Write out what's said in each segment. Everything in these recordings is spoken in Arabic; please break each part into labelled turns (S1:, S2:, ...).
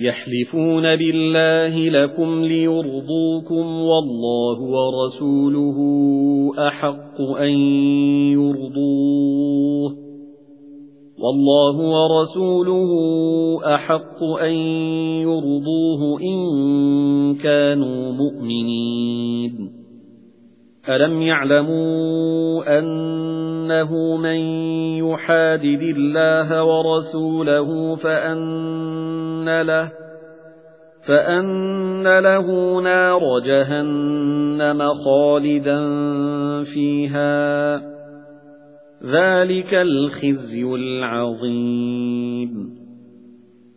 S1: يَحْلِفُونَ بِاللَّهِ لَكُمْ لِيُرْضُوكُمْ وَاللَّهُ وَرَسُولُهُ أَحَقُّ أَن يُرْضُوهُ وَاللَّهُ وَرَسُولُهُ أَحَقُّ أَن يُرْضُوهُ إِن كَانُوا مُؤْمِنِينَ أَلَمْ يَعْلَمُوا أَنَّهُ مَن يُحَادِدِ اللَّهَ وَرَسُولَهُ فَأَنَّ لَهُ فَأَنَّ لَهُ نَارَ جَهَنَّمَ خَالِدًا فِيهَا ذَلِكَ الْخِزْيُ الْعَظِيمُ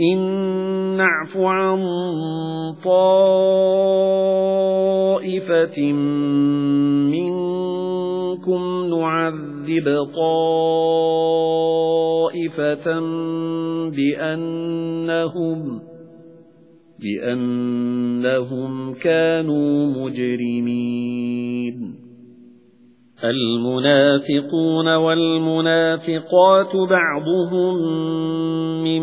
S1: إِن نَّعْفُ عَن طَائِفَةٍ مِنكُمْ نُعَذِّبْ طَائِفَةً بِأَنَّهُمْ بِأَنَّهُمْ كَانُوا مُجْرِمِينَ. الْمُنَافِقُونَ وَالْمُنَافِقَاتُ بَعْضُهُم مِّن